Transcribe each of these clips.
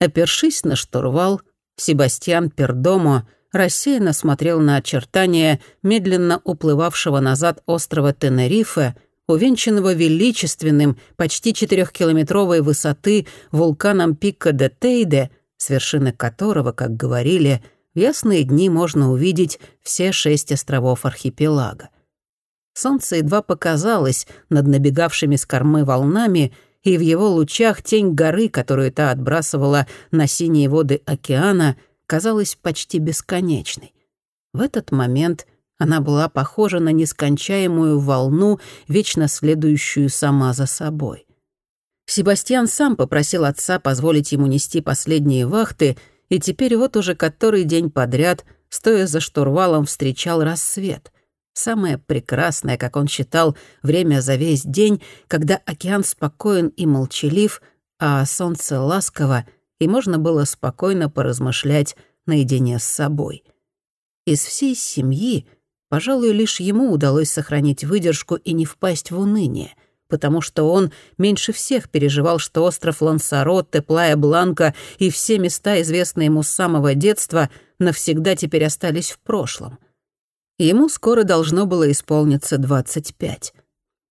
Опершись на штурвал, Себастьян Пердомо рассеянно смотрел на очертания медленно уплывавшего назад острова Тенерифе, увенчанного величественным, почти четырехкилометровой высоты вулканом Пика де Тейде, с вершины которого, как говорили, в ясные дни можно увидеть все шесть островов архипелага. Солнце едва показалось над набегавшими с кормы волнами, и в его лучах тень горы, которую та отбрасывала на синие воды океана, казалась почти бесконечной. В этот момент она была похожа на нескончаемую волну, вечно следующую сама за собой. Себастьян сам попросил отца позволить ему нести последние вахты, и теперь вот уже который день подряд, стоя за штурвалом, встречал рассвет. Самое прекрасное, как он считал, время за весь день, когда океан спокоен и молчалив, а солнце ласково, и можно было спокойно поразмышлять наедине с собой. Из всей семьи, пожалуй, лишь ему удалось сохранить выдержку и не впасть в уныние, потому что он меньше всех переживал, что остров Лансаротте, Плая Бланка и все места, известные ему с самого детства, навсегда теперь остались в прошлом. Ему скоро должно было исполниться 25.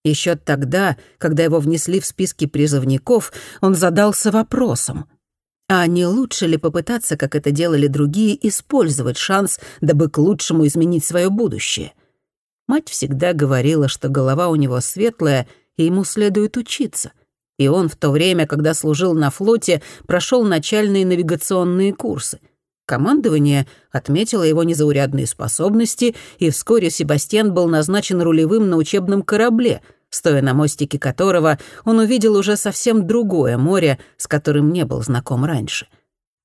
Еще тогда, когда его внесли в списки призывников, он задался вопросом, а не лучше ли попытаться, как это делали другие, использовать шанс, дабы к лучшему изменить свое будущее? Мать всегда говорила, что голова у него светлая, и ему следует учиться. И он в то время, когда служил на флоте, прошел начальные навигационные курсы. Командование отметило его незаурядные способности, и вскоре Себастьян был назначен рулевым на учебном корабле — стоя на мостике которого он увидел уже совсем другое море, с которым не был знаком раньше.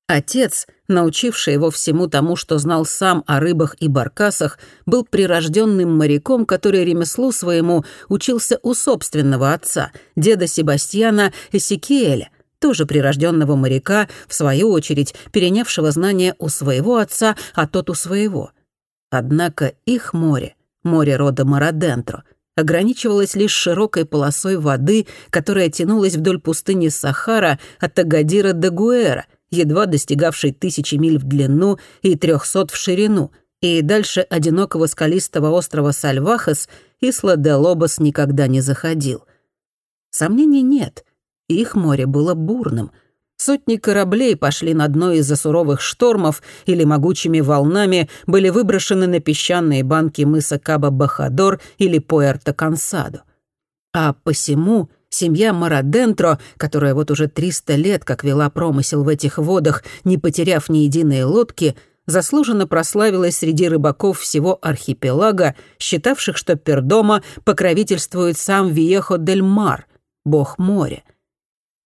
Отец, научивший его всему тому, что знал сам о рыбах и баркасах, был прирожденным моряком, который ремеслу своему учился у собственного отца, деда Себастьяна Эсикиэля, тоже прирожденного моряка, в свою очередь перенявшего знания у своего отца, а тот у своего. Однако их море, море рода Марадентро, ограничивалась лишь широкой полосой воды, которая тянулась вдоль пустыни Сахара от Агадира до Гуэра, едва достигавшей тысячи миль в длину и трехсот в ширину, и дальше одинокого скалистого острова Сальвахас Исла де Лобос никогда не заходил. Сомнений нет, их море было бурным — Сотни кораблей пошли на дно из-за суровых штормов или могучими волнами были выброшены на песчаные банки мыса Каба-Бахадор или Пуэрто-Кансадо. А посему семья Марадентро, которая вот уже 300 лет как вела промысел в этих водах, не потеряв ни единой лодки, заслуженно прославилась среди рыбаков всего архипелага, считавших, что Пердома покровительствует сам Виехо-дель-Мар, бог моря.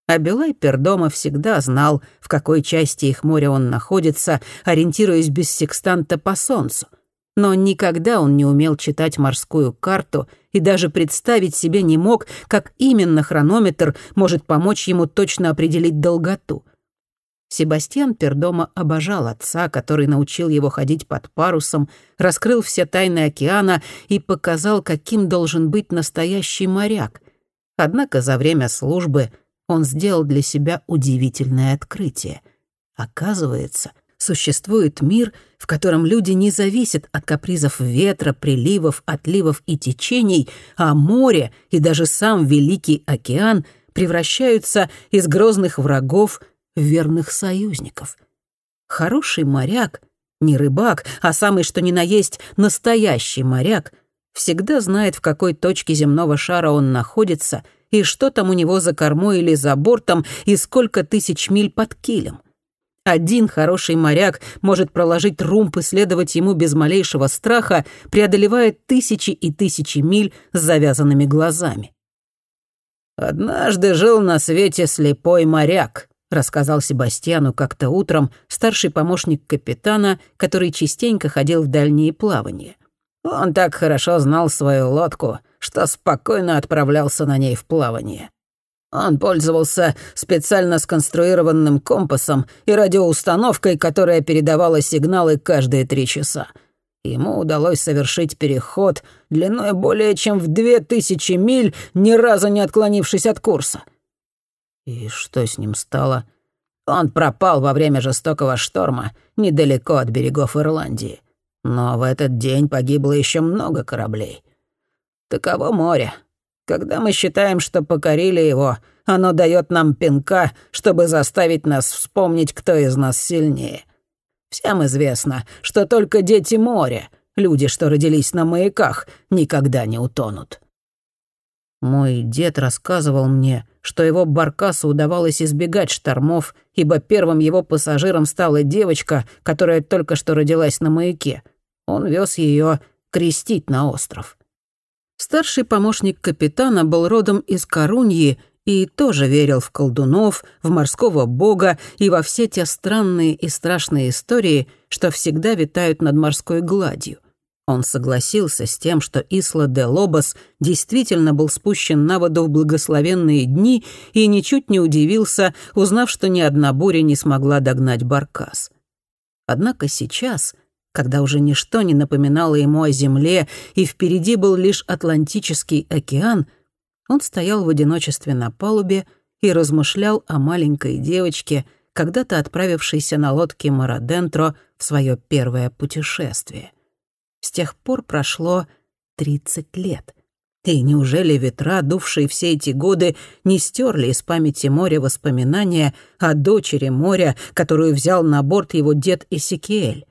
А Белай Пердома всегда знал, в какой части их моря он находится, ориентируясь без секстанта по солнцу. Но никогда он не умел читать морскую карту и даже представить себе не мог, как именно хронометр может помочь ему точно определить долготу. Себастьян Пердома обожал отца, который научил его ходить под парусом, раскрыл все тайны океана и показал, каким должен быть настоящий моряк. Однако за время службы — он сделал для себя удивительное открытие. Оказывается, существует мир, в котором люди не зависят от капризов ветра, приливов, отливов и течений, а море и даже сам Великий океан превращаются из грозных врагов в верных союзников. Хороший моряк, не рыбак, а самый что ни на есть настоящий моряк, всегда знает, в какой точке земного шара он находится — и что там у него за кормой или за бортом, и сколько тысяч миль под килем. Один хороший моряк может проложить румб и следовать ему без малейшего страха, преодолевая тысячи и тысячи миль с завязанными глазами. «Однажды жил на свете слепой моряк», — рассказал Себастьяну как-то утром старший помощник капитана, который частенько ходил в дальние плавания. Он так хорошо знал свою лодку, что спокойно отправлялся на ней в плавание. Он пользовался специально сконструированным компасом и радиоустановкой, которая передавала сигналы каждые три часа. Ему удалось совершить переход длиной более чем в две тысячи миль, ни разу не отклонившись от курса. И что с ним стало? Он пропал во время жестокого шторма недалеко от берегов Ирландии. Но в этот день погибло еще много кораблей. Таково море. Когда мы считаем, что покорили его, оно дает нам пинка, чтобы заставить нас вспомнить, кто из нас сильнее. Всем известно, что только дети моря, люди, что родились на маяках, никогда не утонут. Мой дед рассказывал мне, что его баркасу удавалось избегать штормов, ибо первым его пассажиром стала девочка, которая только что родилась на маяке — он вез ее крестить на остров. Старший помощник капитана был родом из Коруньи и тоже верил в колдунов, в морского бога и во все те странные и страшные истории, что всегда витают над морской гладью. Он согласился с тем, что Исла де Лобос действительно был спущен на воду в благословенные дни и ничуть не удивился, узнав, что ни одна буря не смогла догнать Баркас. Однако сейчас когда уже ничто не напоминало ему о земле, и впереди был лишь Атлантический океан, он стоял в одиночестве на палубе и размышлял о маленькой девочке, когда-то отправившейся на лодке Марадентро в свое первое путешествие. С тех пор прошло 30 лет. И неужели ветра, дувшие все эти годы, не стерли из памяти моря воспоминания о дочери моря, которую взял на борт его дед Исикиэль?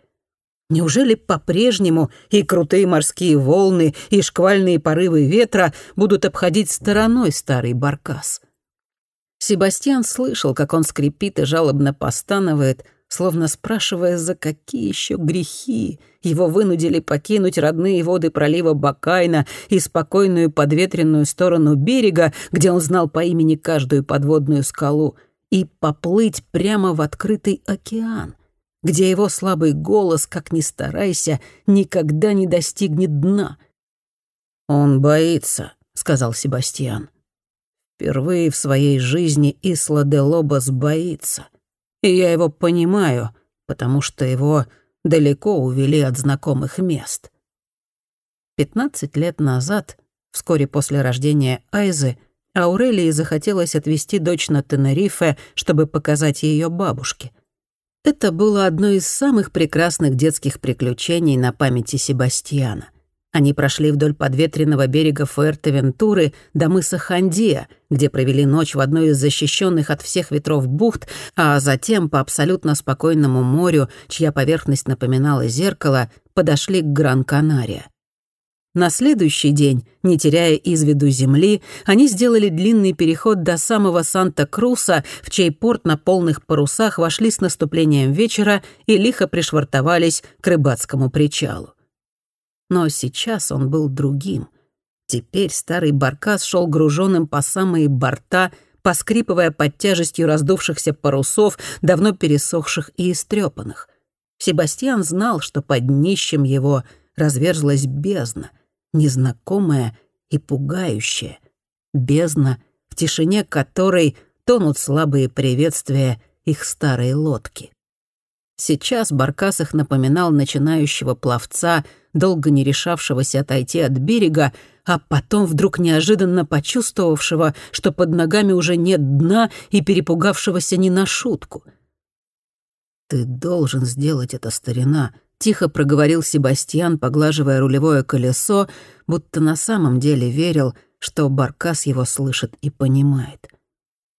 Неужели по-прежнему и крутые морские волны, и шквальные порывы ветра будут обходить стороной старый баркас? Себастьян слышал, как он скрипит и жалобно постанывает, словно спрашивая, за какие еще грехи его вынудили покинуть родные воды пролива Бакайна и спокойную подветренную сторону берега, где он знал по имени каждую подводную скалу, и поплыть прямо в открытый океан — где его слабый голос, как ни старайся, никогда не достигнет дна. «Он боится», — сказал Себастьян. «Впервые в своей жизни Исла де Лобос боится. И я его понимаю, потому что его далеко увели от знакомых мест». Пятнадцать лет назад, вскоре после рождения Айзы, Аурелии захотелось отвезти дочь на Тенерифе, чтобы показать ее бабушке — это было одно из самых прекрасных детских приключений на памяти Себастьяна. Они прошли вдоль подветренного берега Фуэртевентуры до мыса Хандия, где провели ночь в одной из защищенных от всех ветров бухт, а затем по абсолютно спокойному морю, чья поверхность напоминала зеркало, подошли к Гран-Канария. На следующий день, не теряя из виду земли, они сделали длинный переход до самого Санта-Круса, в чей порт на полных парусах вошли с наступлением вечера и лихо пришвартовались к рыбацкому причалу. Но сейчас он был другим. Теперь старый баркас шел груженным по самые борта, поскрипывая под тяжестью раздувшихся парусов, давно пересохших и истрепанных. Себастьян знал, что под днищем его разверзлась бездна — незнакомая и пугающая, бездна, в тишине которой тонут слабые приветствия их старой лодки. Сейчас Баркас их напоминал начинающего пловца, долго не решавшегося отойти от берега, а потом вдруг неожиданно почувствовавшего, что под ногами уже нет дна и перепугавшегося не на шутку. «Ты должен сделать это, старина», Тихо проговорил Себастьян, поглаживая рулевое колесо, будто на самом деле верил, что Баркас его слышит и понимает.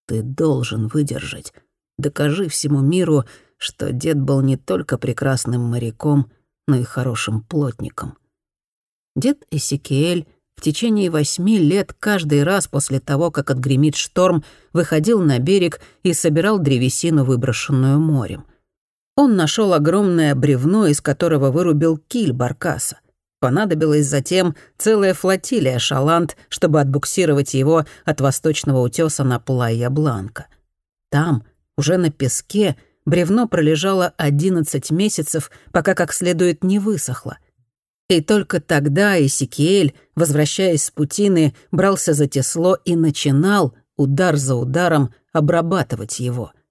«Ты должен выдержать. Докажи всему миру, что дед был не только прекрасным моряком, но и хорошим плотником». Дед Эсикиэль в течение восьми лет каждый раз после того, как отгремит шторм, выходил на берег и собирал древесину, выброшенную морем — он нашел огромное бревно, из которого вырубил киль баркаса. Понадобилась затем целая флотилия шаланд, чтобы отбуксировать его от восточного утеса на Плайя-Бланка. Там, уже на песке, бревно пролежало 11 месяцев, пока как следует не высохло. И только тогда Исикиэль, возвращаясь с путины, брался за тесло и начинал, удар за ударом, обрабатывать его —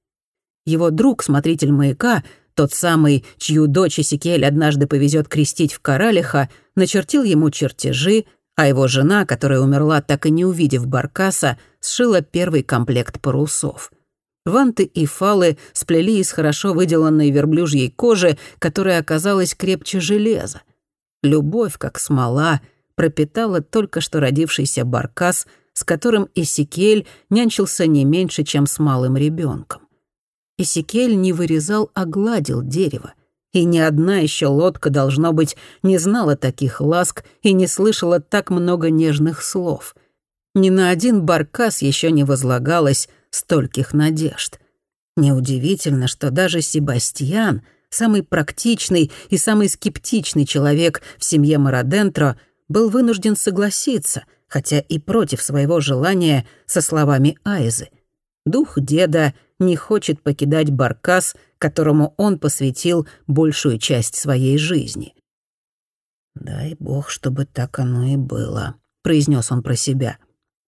его друг, смотритель маяка, тот самый, чью дочь Исикель однажды повезет крестить в Коралиха, начертил ему чертежи, а его жена, которая умерла так и не увидев Баркаса, сшила первый комплект парусов. Ванты и фалы сплели из хорошо выделанной верблюжьей кожи, которая оказалась крепче железа. Любовь, как смола, пропитала только что родившийся баркас, с которым Исикель нянчился не меньше, чем с малым ребенком. Исикель не вырезал, а гладил дерево. И ни одна еще лодка, должно быть, не знала таких ласк и не слышала так много нежных слов. Ни на один баркас еще не возлагалось стольких надежд. Неудивительно, что даже Себастьян, самый практичный и самый скептичный человек в семье Марадентро, был вынужден согласиться, хотя и против своего желания, со словами Айзы. Дух деда не хочет покидать Баркас, которому он посвятил большую часть своей жизни. «Дай бог, чтобы так оно и было», — произнес он про себя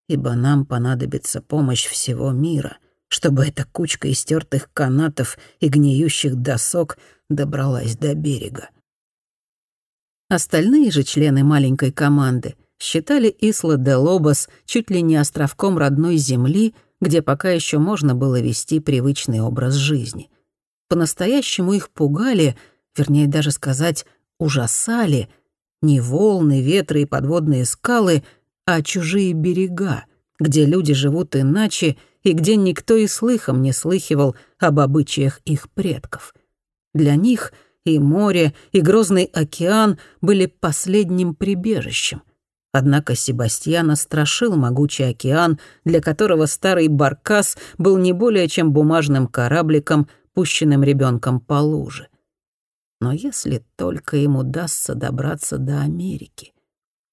ибо нам понадобится помощь всего мира, чтобы эта кучка истертых канатов и гниющих досок добралась до берега. Остальные же члены маленькой команды считали Исла де Лобос чуть ли не островком родной земли, где пока еще можно было вести привычный образ жизни. По-настоящему их пугали, вернее даже сказать, ужасали не волны, ветры и подводные скалы — а чужие берега, где люди живут иначе и где никто и слыхом не слыхивал об обычаях их предков. Для них и море, и грозный океан были последним прибежищем. Однако Себастьяна страшил могучий океан, для которого старый Баркас был не более чем бумажным корабликом, пущенным ребенком по луже. Но если только им удастся добраться до Америки,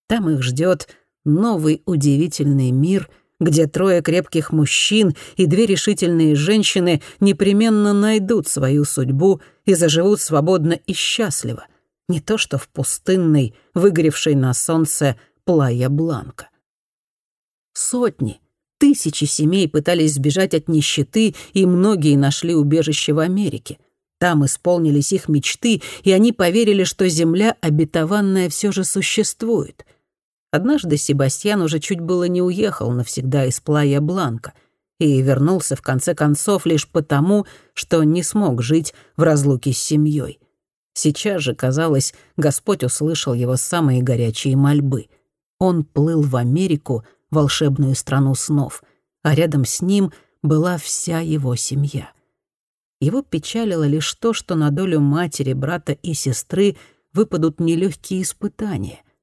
там их ждет новый удивительный мир, где трое крепких мужчин и две решительные женщины непременно найдут свою судьбу и заживут свободно и счастливо, не то что в пустынной, выгоревшей на солнце Плая Бланка. Сотни, тысячи семей пытались сбежать от нищеты, и многие нашли убежище в Америке. Там исполнились их мечты, и они поверили, что земля обетованная все же существует. Однажды Себастьян уже чуть было не уехал навсегда из Плая Бланка и вернулся в конце концов лишь потому, что не смог жить в разлуке с семьей. Сейчас же, казалось, Господь услышал его самые горячие мольбы. Он плыл в Америку, волшебную страну снов, а рядом с ним была вся его семья. Его печалило лишь то, что на долю матери, брата и сестры выпадут нелегкие испытания —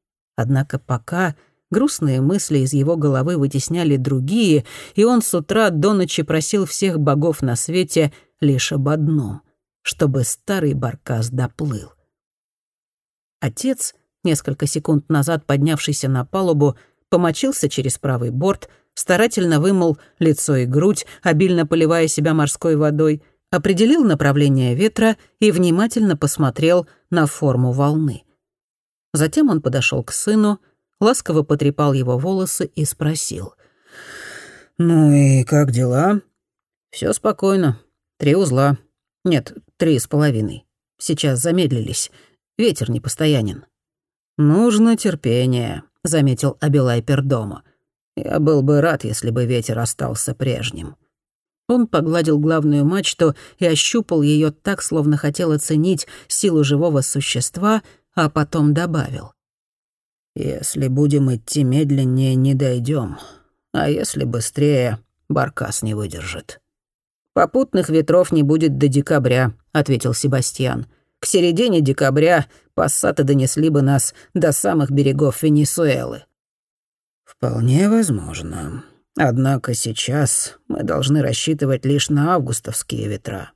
Однако пока грустные мысли из его головы вытесняли другие, и он с утра до ночи просил всех богов на свете лишь об одном — чтобы старый баркас доплыл. Отец, несколько секунд назад поднявшийся на палубу, помочился через правый борт, старательно вымыл лицо и грудь, обильно поливая себя морской водой, определил направление ветра и внимательно посмотрел на форму волны. Затем он подошел к сыну, ласково потрепал его волосы и спросил. «Ну и как дела?» Все спокойно. Три узла. Нет, три с половиной. Сейчас замедлились. Ветер непостоянен». «Нужно терпение», — заметил Абилай Пердома. «Я был бы рад, если бы ветер остался прежним». Он погладил главную мачту и ощупал ее так, словно хотел оценить силу живого существа — а потом добавил. «Если будем идти медленнее, не дойдем, а если быстрее, баркас не выдержит». «Попутных ветров не будет до декабря», — ответил Себастьян. «К середине декабря пассаты донесли бы нас до самых берегов Венесуэлы». «Вполне возможно. Однако сейчас мы должны рассчитывать лишь на августовские ветра.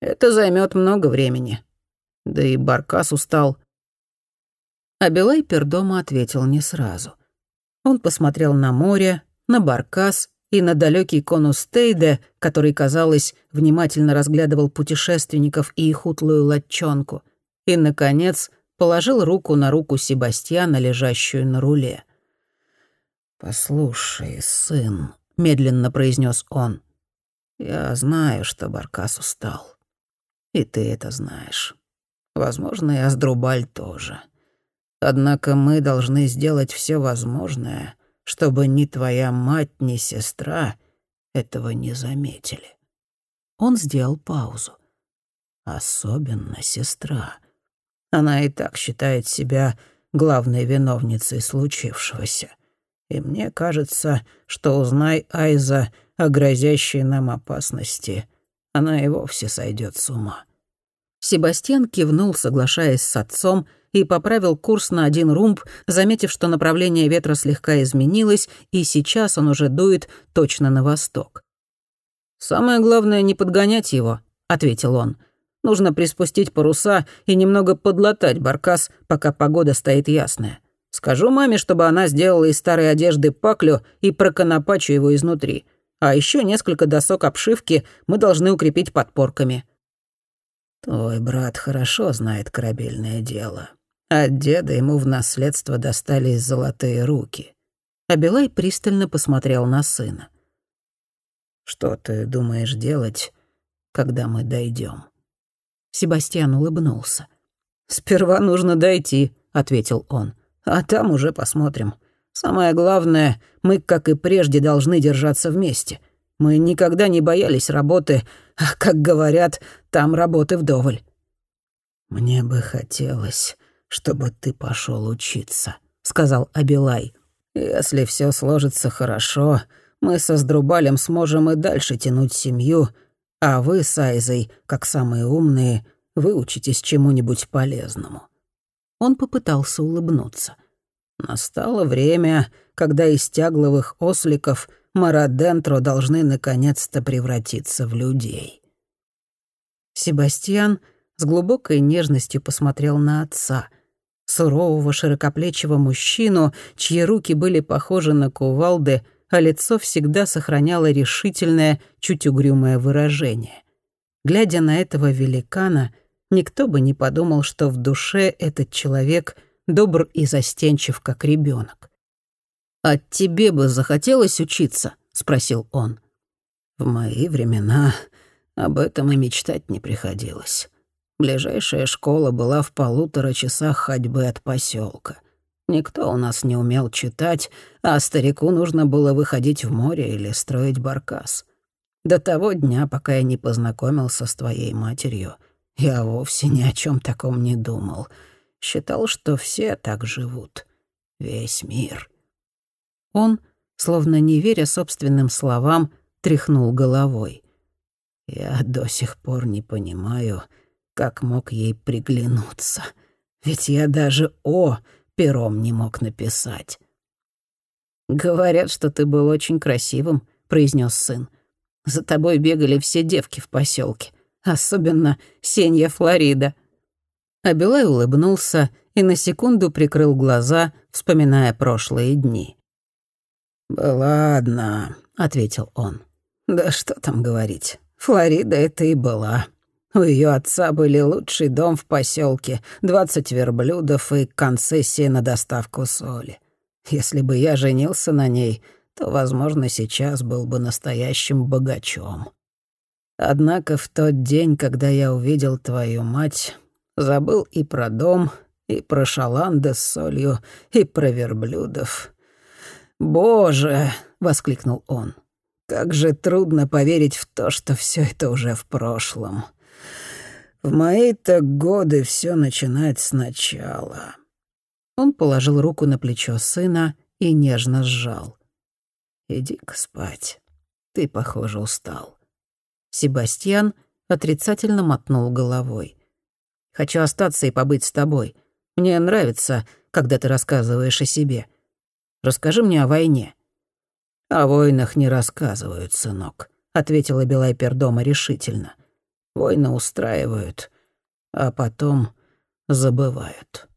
Это займет много времени. Да и Баркас устал. Абилай Пердома ответил не сразу. Он посмотрел на море, на Баркас и на далекий конус Тейде, который, казалось, внимательно разглядывал путешественников и их утлую латчонку, и, наконец, положил руку на руку Себастьяна, лежащую на руле. «Послушай, сын», — медленно произнес он, — «я знаю, что Баркас устал. И ты это знаешь. Возможно, и Аздрубаль тоже. Однако мы должны сделать все возможное, чтобы ни твоя мать, ни сестра этого не заметили. Он сделал паузу. «Особенно сестра. Она и так считает себя главной виновницей случившегося. И мне кажется, что узнай Айза о грозящей нам опасности, она и вовсе сойдет с ума». Себастьян кивнул, соглашаясь с отцом, и поправил курс на один румб, заметив, что направление ветра слегка изменилось, и сейчас он уже дует точно на восток. «Самое главное — не подгонять его», — ответил он. «Нужно приспустить паруса и немного подлатать баркас, пока погода стоит ясная. Скажу маме, чтобы она сделала из старой одежды паклю и проконопачу его изнутри. А еще несколько досок обшивки мы должны укрепить подпорками». «Твой брат хорошо знает корабельное дело. От деда ему в наследство достались золотые руки». Абилай пристально посмотрел на сына. «Что ты думаешь делать, когда мы дойдем? Себастьян улыбнулся. «Сперва нужно дойти», — ответил он. «А там уже посмотрим. Самое главное, мы, как и прежде, должны держаться вместе. Мы никогда не боялись работы, а, как говорят, там работы вдоволь». «Мне бы хотелось, чтобы ты пошел учиться», — сказал Абилай. «Если все сложится хорошо, мы со Сдрубалем сможем и дальше тянуть семью, а вы с Айзой, как самые умные, выучитесь чему-нибудь полезному». Он попытался улыбнуться. «Настало время, когда из тягловых осликов Марадентро должны наконец-то превратиться в людей». Себастьян с глубокой нежностью посмотрел на отца, сурового широкоплечего мужчину, чьи руки были похожи на кувалды, а лицо всегда сохраняло решительное, чуть угрюмое выражение. Глядя на этого великана, никто бы не подумал, что в душе этот человек добр и застенчив, как ребенок. «А тебе бы захотелось учиться?» — спросил он. «В мои времена об этом и мечтать не приходилось. Ближайшая школа была в полутора часах ходьбы от поселка. Никто у нас не умел читать, а старику нужно было выходить в море или строить баркас. До того дня, пока я не познакомился с твоей матерью, я вовсе ни о чем таком не думал. Считал, что все так живут. Весь мир. Он, словно не веря собственным словам, тряхнул головой. Я до сих пор не понимаю, как мог ей приглянуться. Ведь я даже «О» пером не мог написать. «Говорят, что ты был очень красивым», — произнес сын. «За тобой бегали все девки в поселке, особенно Сенья Флорида». Абилай улыбнулся и на секунду прикрыл глаза, вспоминая прошлые дни. «Была одна», — ответил он. «Да что там говорить, Флорида это и была. У ее отца были лучший дом в поселке, двадцать верблюдов и концессия на доставку соли. Если бы я женился на ней, то, возможно, сейчас был бы настоящим богачом. Однако в тот день, когда я увидел твою мать, забыл и про дом, и про шаланды с солью, и про верблюдов. «Боже!» — воскликнул он. «Как же трудно поверить в то, что все это уже в прошлом. В мои-то годы все начинать сначала». Он положил руку на плечо сына и нежно сжал. «Иди-ка спать. Ты, похоже, устал». Себастьян отрицательно мотнул головой. «Хочу остаться и побыть с тобой. Мне нравится, когда ты рассказываешь о себе. Расскажи мне о войне». «О войнах не рассказывают, сынок», — ответила Белайпер дома решительно. «Войны устраивают, а потом забывают».